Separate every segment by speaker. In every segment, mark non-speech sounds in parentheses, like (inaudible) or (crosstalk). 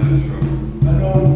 Speaker 1: Hello.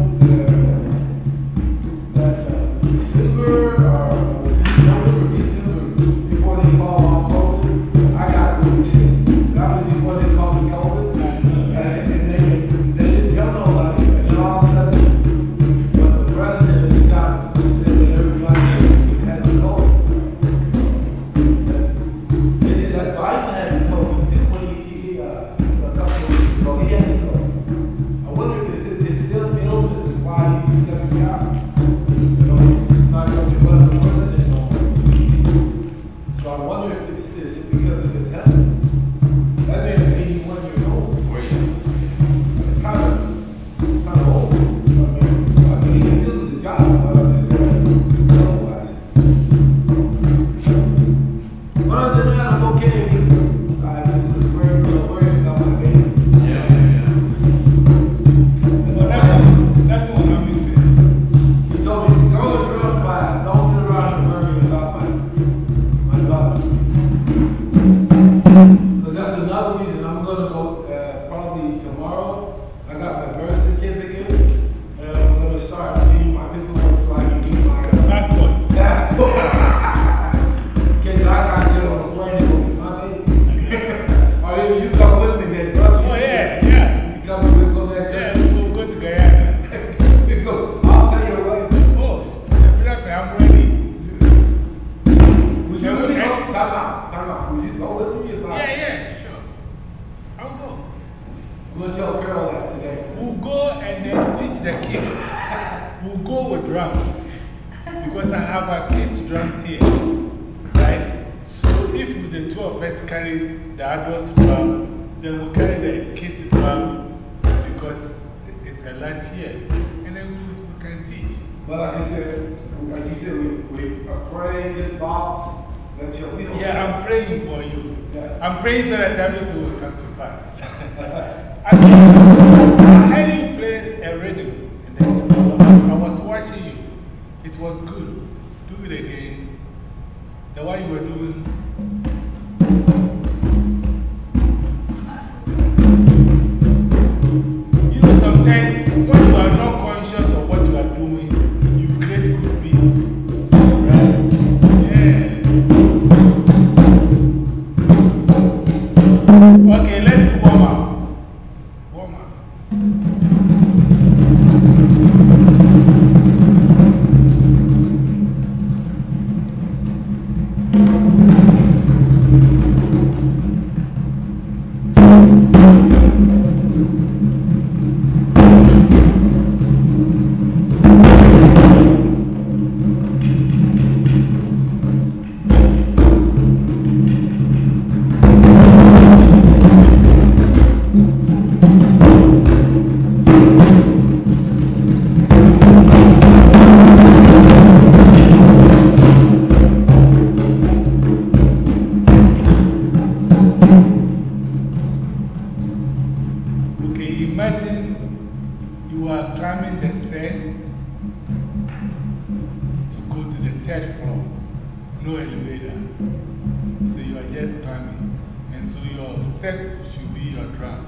Speaker 1: teach the kids. You go with drums. Because I have a kids' drums here. Right? So if the two of us carry the adult drum, then we'll carry the kids' drum because it's a lot here. And then we, we can teach.
Speaker 2: Well, like I said, like you said, we, we are praying in box. That's your will.
Speaker 1: Yeah, I'm praying for you.
Speaker 2: Yeah.
Speaker 1: I'm praying so that everything will come to pass. (laughs) the way that what you were doing stairs to go to the third floor. No elevator. So you are just climbing. And so your steps should be your drum.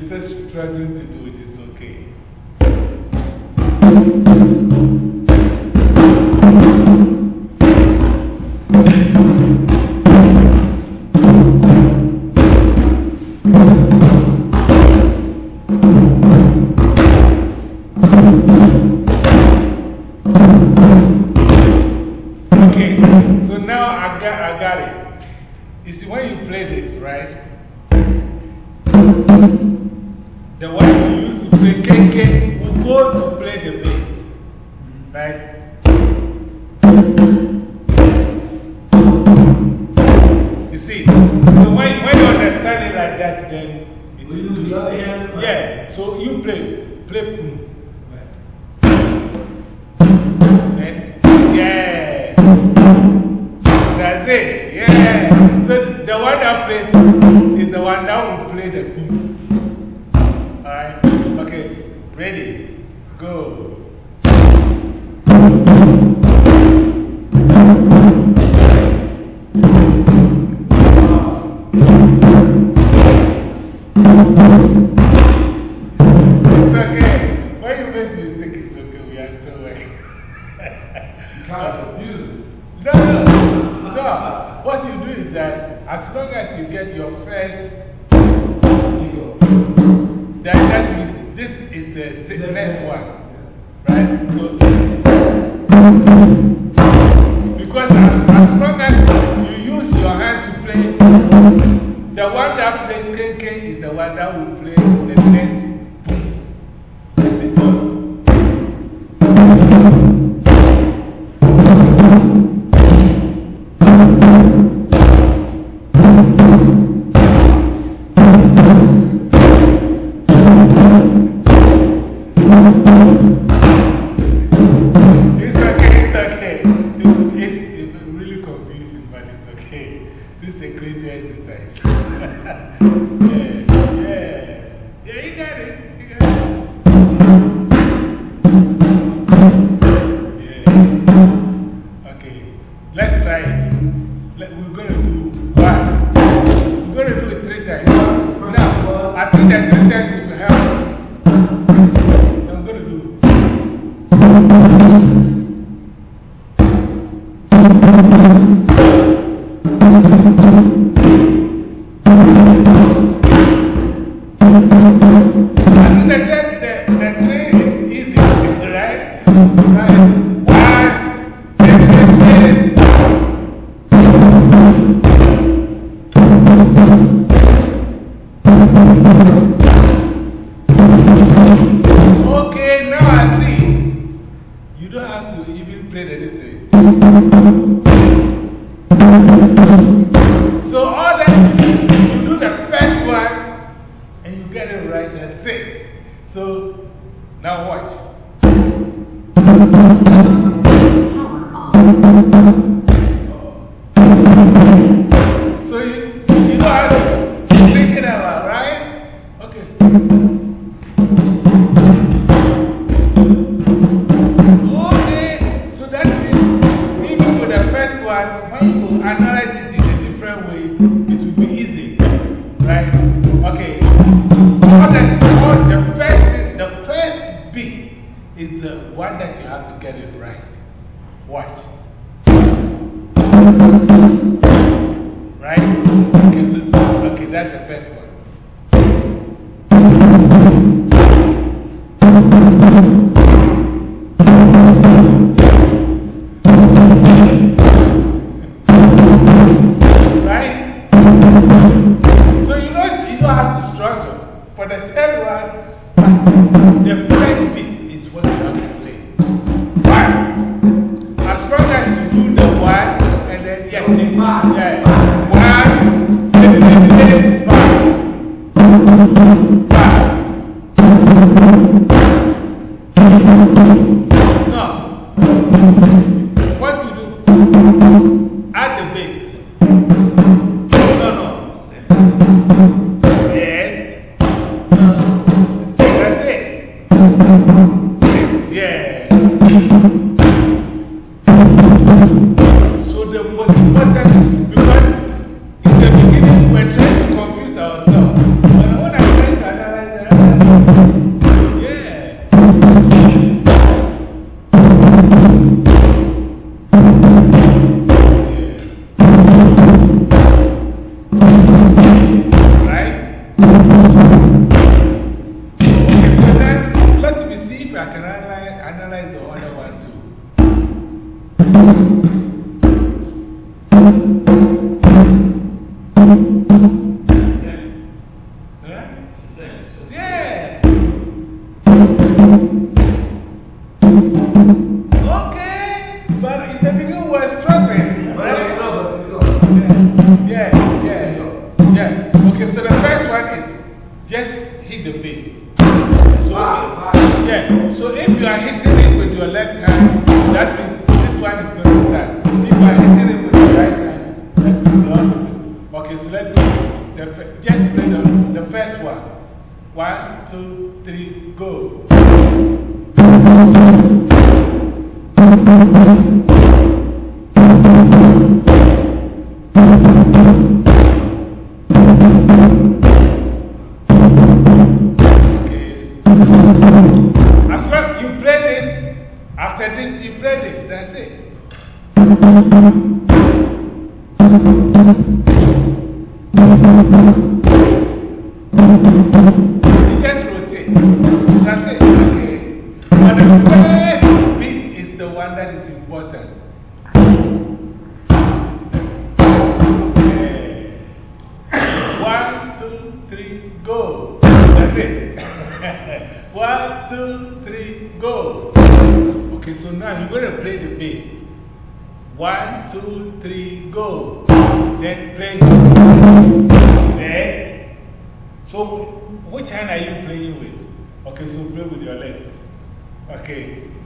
Speaker 1: Still struggling to do it. It's okay. Okay,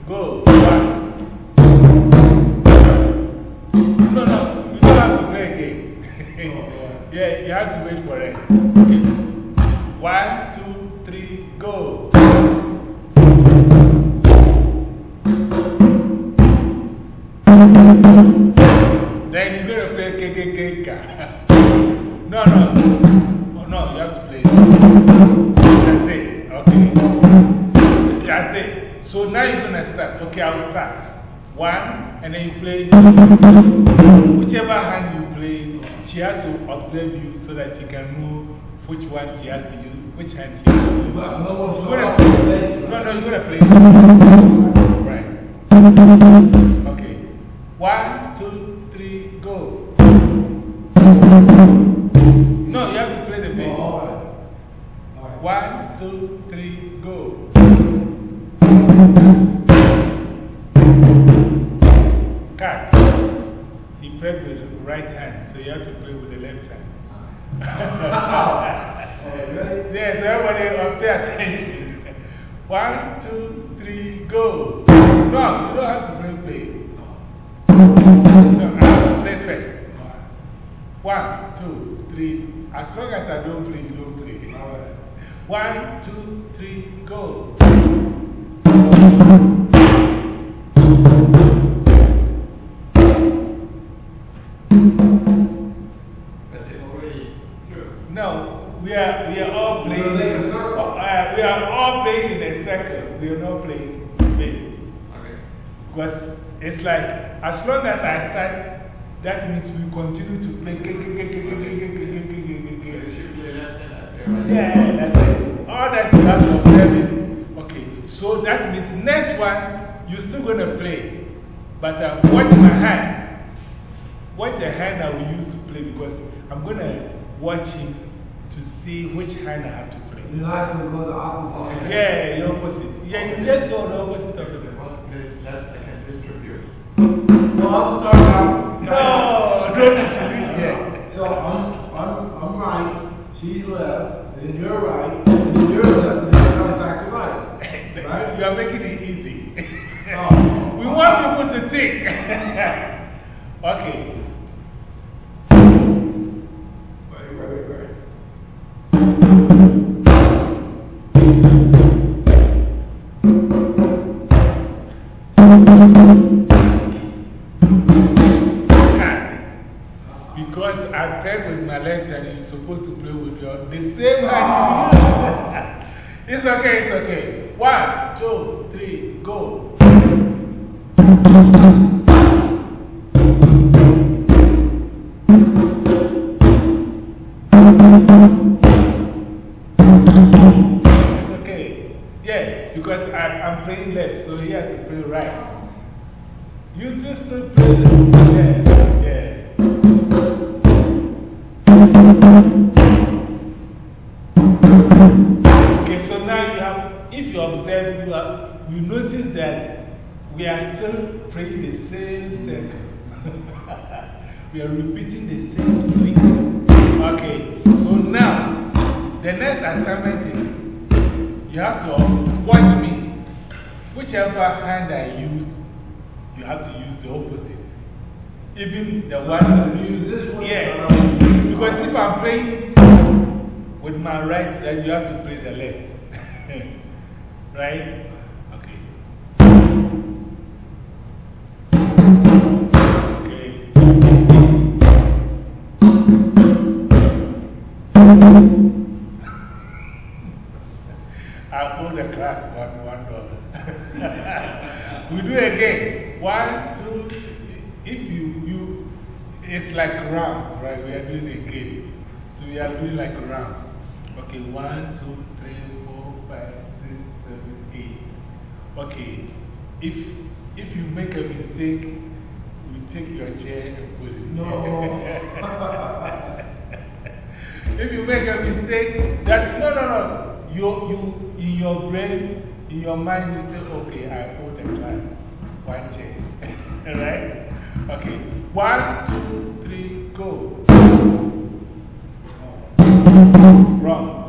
Speaker 1: Go. One. No, no. You don't have to play again. (laughs) yeah, you have to wait for it. Okay. One, two, three, go. One, and then you play. Whichever hand you play, she has to observe you so that she can know which one she has to use, which hand she has to use.
Speaker 2: But to
Speaker 1: You're
Speaker 2: right?
Speaker 1: No, no, you're going to play. Right. Okay. One, two, three, go. No, you have to play the bass. One, two, three, go. Played with the right hand, so you have to play with the left hand. (laughs)
Speaker 2: Oh?
Speaker 1: Yes, everybody uh, pay attention. (laughs) One, two, three, go. No, you don't have to play play. No, I have to play first. One, two, three. As long as I don't play, you don't play. (laughs) One, two, three, go.
Speaker 3: But they're already through.
Speaker 1: No, we are, we are all
Speaker 2: We're
Speaker 1: playing.
Speaker 2: a circle.
Speaker 1: Uh, we are all playing in a circle. We are not playing bass.
Speaker 3: Okay.
Speaker 1: Because it's like, as long as I start, that means we continue to play.
Speaker 3: So you should play left and I.
Speaker 1: Yeah, that's it. All that you have to observe is, okay, so that means next one, you're still going to play. But uh, watch my hand. Watch the hand I will use to play because I'm going to watch him to see which hand I have to play.
Speaker 2: You have to go the opposite.
Speaker 3: Okay.
Speaker 1: Yeah, the opposite. Yeah, you just go the opposite of
Speaker 3: If
Speaker 1: it.
Speaker 3: one plays left, I can distribute.
Speaker 2: Well, I'm starting out.
Speaker 1: No, don't distribute yet.
Speaker 2: So I'm, I'm, I'm right, she's left, and then you're right, and then you're left, and then it comes back to right. (laughs) Right?
Speaker 1: You are making it easy.
Speaker 2: Oh. (laughs) (laughs)
Speaker 1: we want people to think. okay. Because I played with my left hand, you're supposed to play with your the same hand (laughs) it's okay, it's okay. One, two, three, go. Are still playing the same circle. (laughs) we are repeating the same swing. Okay, so now the next assignment is you have to watch me. Whichever hand I use, you have to use the opposite. Even the one.
Speaker 2: You use this one?
Speaker 1: Yeah. Because if I'm playing with my right, then you have to play the left. (laughs) right? I'll hold the class one, one dollar. (laughs) we do again. One, two, If you, you, it's like rounds, right? We are doing a game. So we are doing like rounds. Okay, one, two, three, four, five, six, seven, eight. Okay, if, if you make a mistake, we take your chair and put it
Speaker 2: No. (laughs) (laughs)
Speaker 1: if you make a mistake, that, no, no, no. You, you, in your brain, in your mind, you say, okay, I owe the class one chair. (laughs) right? Okay. One, two, three, go. Wrong.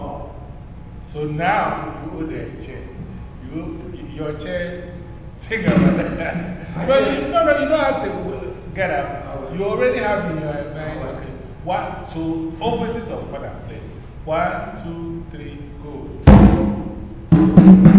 Speaker 1: So now you owe the chair. You, your chair, take a run. (laughs) but you, no, no, you don't have to get up. You already have in your mind, okay. One, so opposite of what I played. One, two, three, Thank you.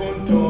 Speaker 1: Phone tone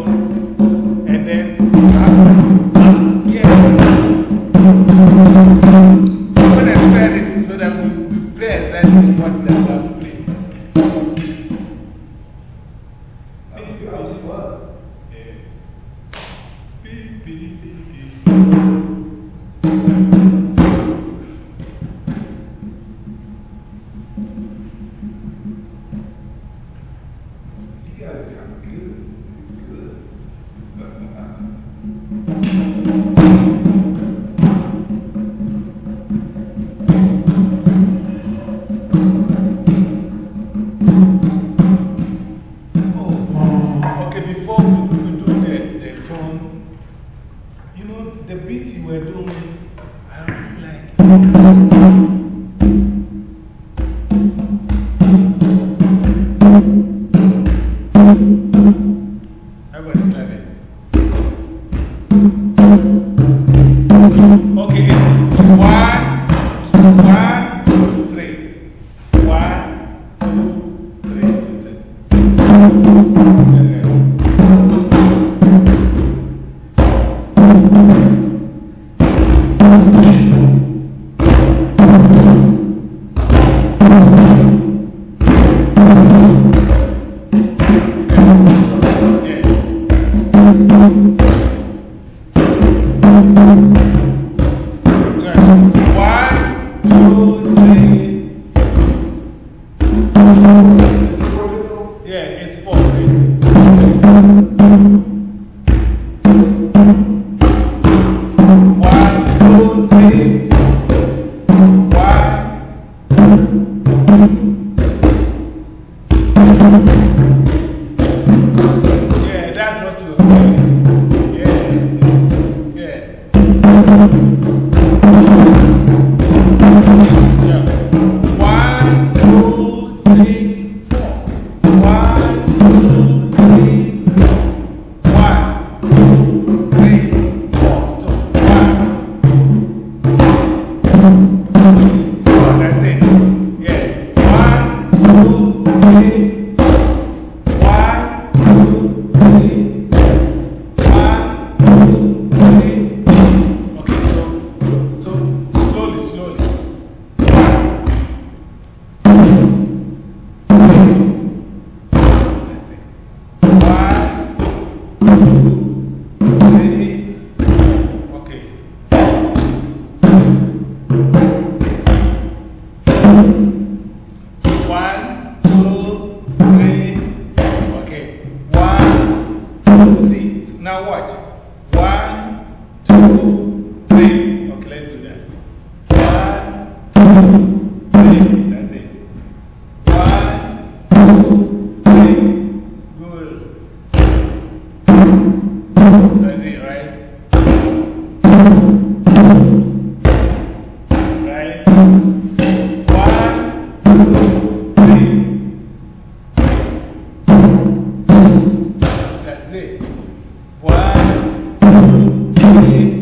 Speaker 1: मिले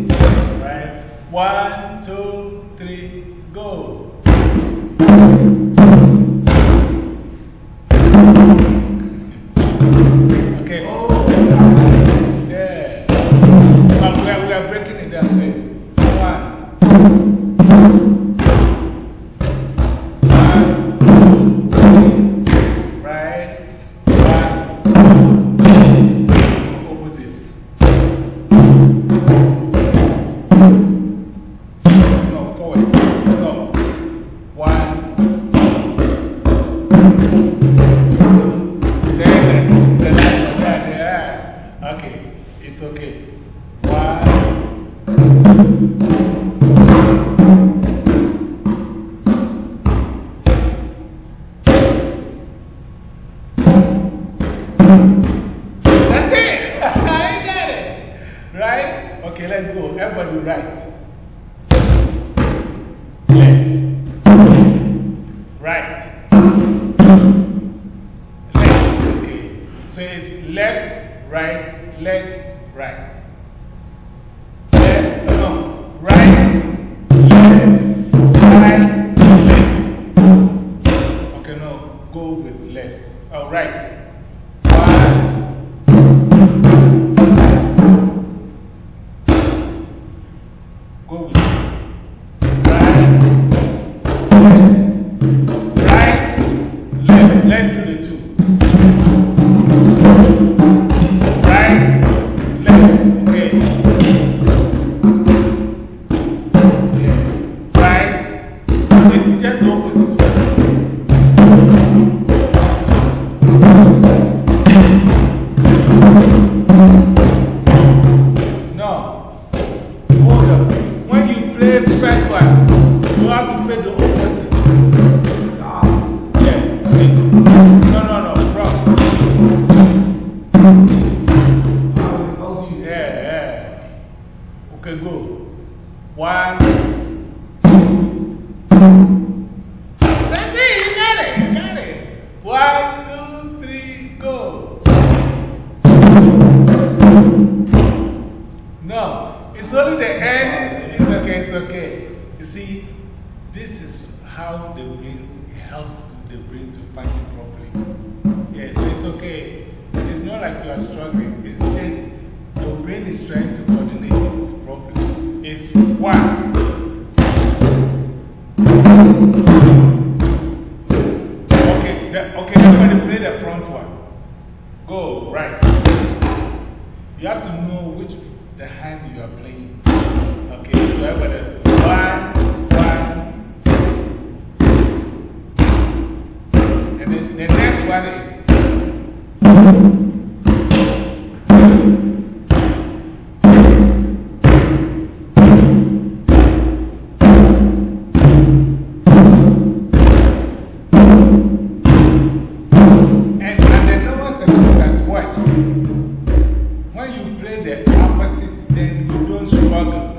Speaker 1: don't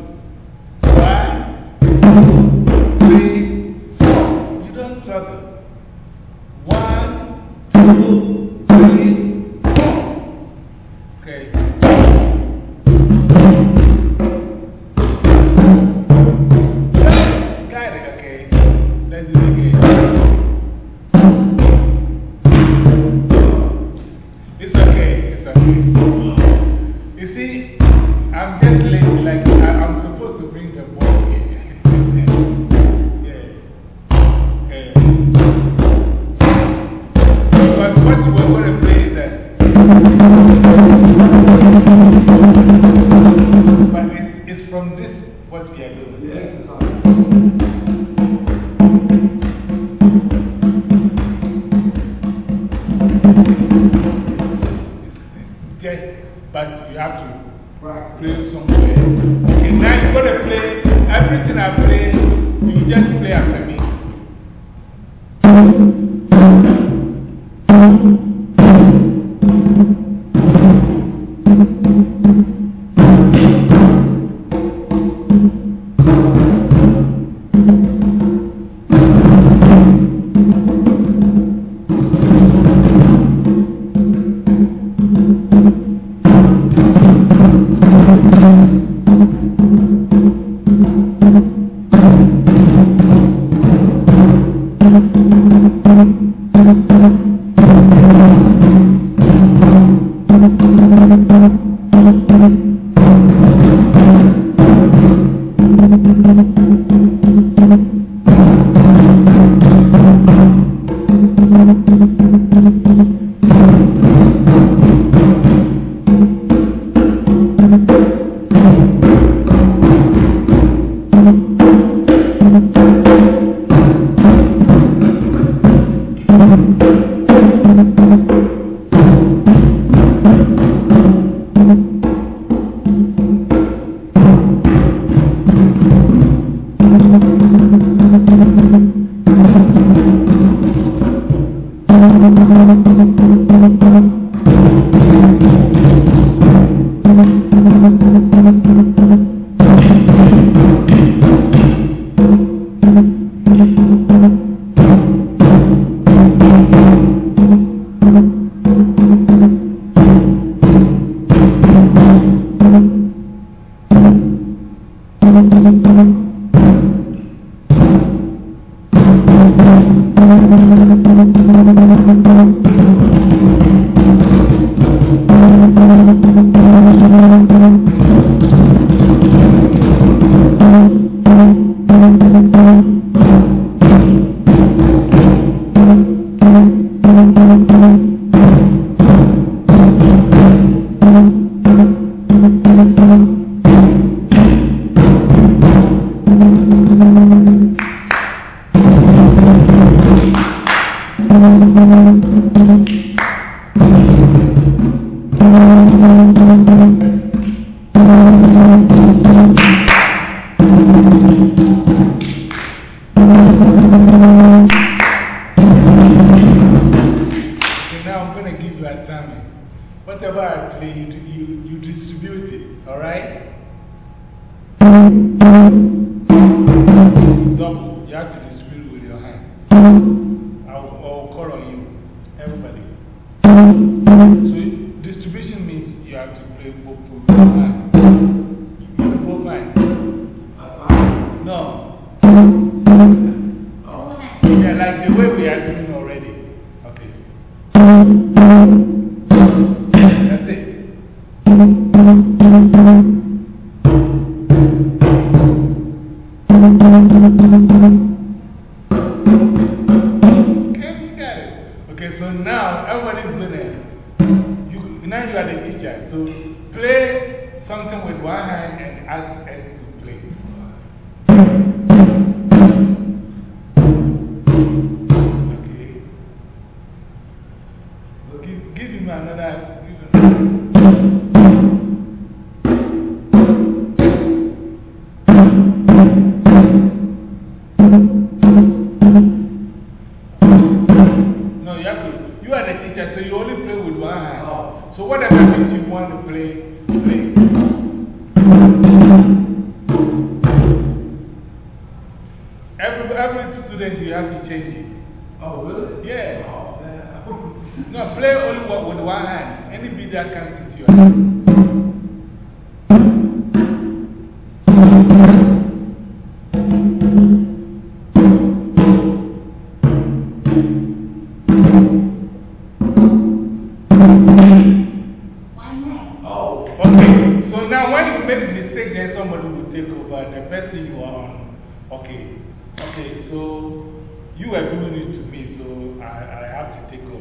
Speaker 1: So I, I have to take over.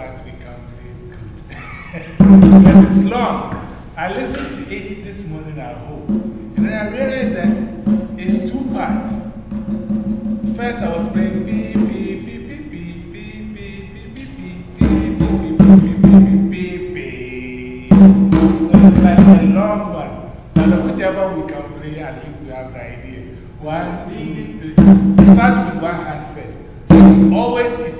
Speaker 1: Part we can play is good. because it's long. I listened to it this morning at home. And then I realized that it's two parts. First, I was playing beep, beep, beep, beep, beep, beep, beep, beep, beep, beep, beep, beep, beep, beep, beep, beep, beep. So it's like a long one. But whichever we can play, at least we have the idea. One, two, three. Start with one hand first. Always it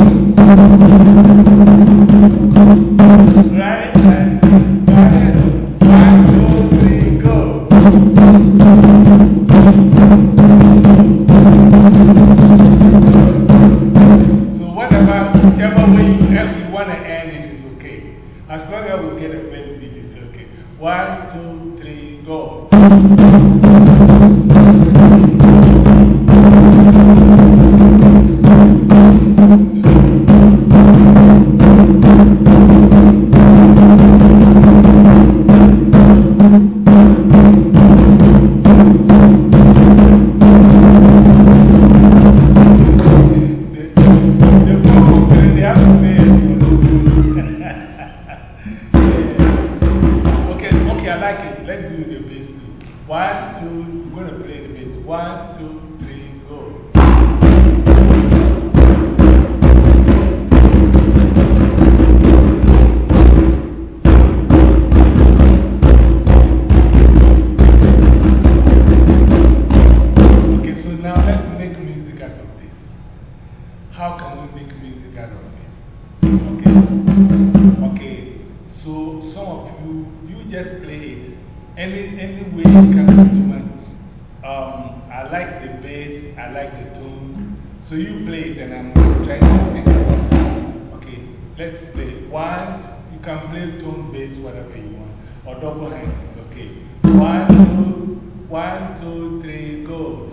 Speaker 1: Any, any way it comes into mind. I like the bass, I like the tones. So you play it and I'm trying to take it. Okay. Let's play. One, you can play tone bass, whatever you want. Or double hands is okay. One, two, one, two, three, go.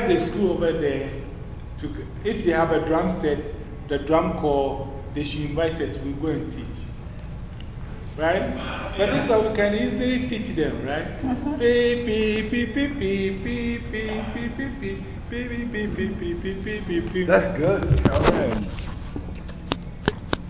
Speaker 1: like the school over there, to, if they have a drum set, the drum corps, they should invite us, we go and teach. Right? But this one we can easily teach them, right? Beep, beep, beep, beep, beep, beep, beep, beep, beep, beep, beep, beep, beep, beep, beep, beep.
Speaker 2: That's good.
Speaker 1: All right.